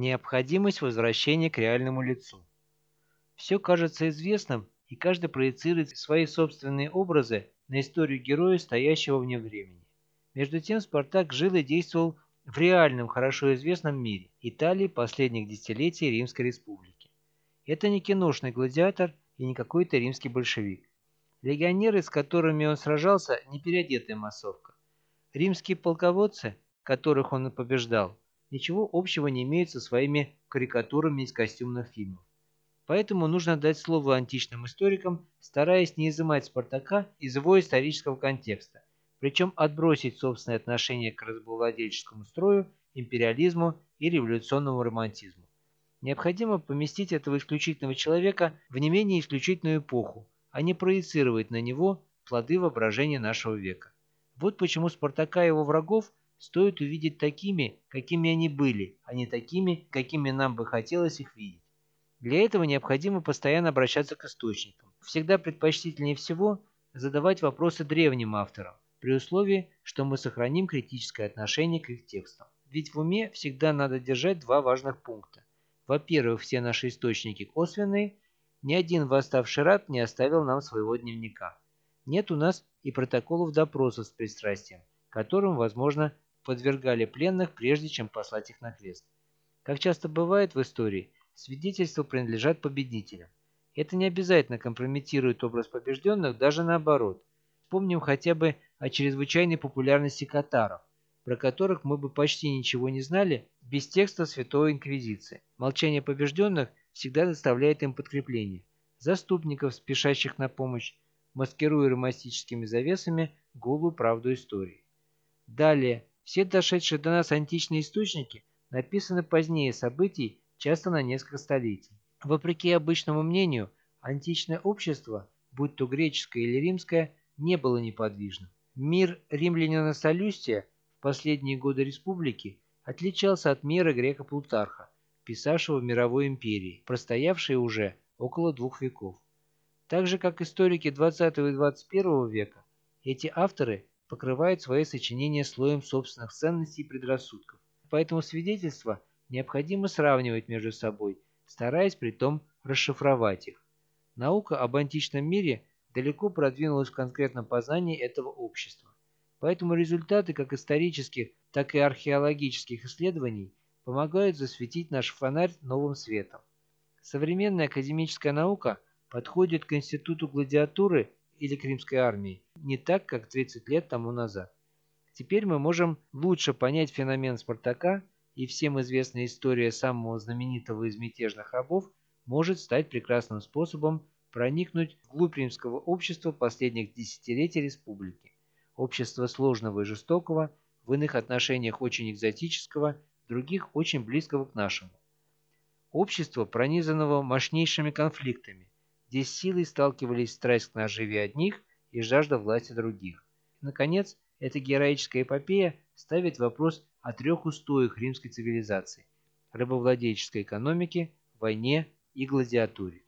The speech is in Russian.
Необходимость возвращения к реальному лицу. Все кажется известным, и каждый проецирует свои собственные образы на историю героя, стоящего вне времени. Между тем Спартак жил и действовал в реальном, хорошо известном мире – Италии последних десятилетий Римской Республики. Это не киношный гладиатор и не какой-то римский большевик. Легионеры, с которыми он сражался, не переодетая массовка. Римские полководцы, которых он побеждал, ничего общего не имеют со своими карикатурами из костюмных фильмов. Поэтому нужно дать слово античным историкам, стараясь не изымать Спартака из его исторического контекста, причем отбросить собственное отношение к разбовладельческому строю, империализму и революционному романтизму. Необходимо поместить этого исключительного человека в не менее исключительную эпоху, а не проецировать на него плоды воображения нашего века. Вот почему Спартака и его врагов стоит увидеть такими, какими они были, а не такими, какими нам бы хотелось их видеть. Для этого необходимо постоянно обращаться к источникам. Всегда предпочтительнее всего задавать вопросы древним авторам, при условии, что мы сохраним критическое отношение к их текстам. Ведь в уме всегда надо держать два важных пункта. Во-первых, все наши источники косвенные, ни один восставший раб не оставил нам своего дневника. Нет у нас и протоколов допросов с пристрастием, которым, возможно, подвергали пленных, прежде чем послать их на крест. Как часто бывает в истории, свидетельства принадлежат победителям. Это не обязательно компрометирует образ побежденных, даже наоборот. Вспомним хотя бы о чрезвычайной популярности катаров, про которых мы бы почти ничего не знали без текста Святой Инквизиции. Молчание побежденных всегда доставляет им подкрепление. Заступников, спешащих на помощь, маскируя романтическими завесами голую правду истории. Далее, все дошедшие до нас античные источники написаны позднее событий, часто на несколько столетий. Вопреки обычному мнению, античное общество, будь то греческое или римское, не было неподвижным. Мир римлянина Солюстия в последние годы республики отличался от мира грека Плутарха, писавшего в мировой империи, простоявшей уже около двух веков. Так же, как историки 20 и 21 века, эти авторы покрывают свои сочинения слоем собственных ценностей и предрассудков. Поэтому свидетельства необходимо сравнивать между собой, стараясь при том расшифровать их. Наука об античном мире далеко продвинулась в конкретном познании этого общества. Поэтому результаты как исторических, так и археологических исследований помогают засветить наш фонарь новым светом. Современная академическая наука подходит к институту гладиатуры или к римской армии не так, как 30 лет тому назад. Теперь мы можем лучше понять феномен Спартака, и всем известная история самого знаменитого из мятежных рабов может стать прекрасным способом проникнуть вглубь римского общества последних десятилетий республики. Общество сложного и жестокого, в иных отношениях очень экзотического, в других очень близкого к нашему. Общество, пронизанного мощнейшими конфликтами, где силой сталкивались страсть к наживе одних и жажда власти других. Наконец, эта героическая эпопея ставит вопрос о трех устоях римской цивилизации – рабовладельческой экономике, войне и гладиатуре.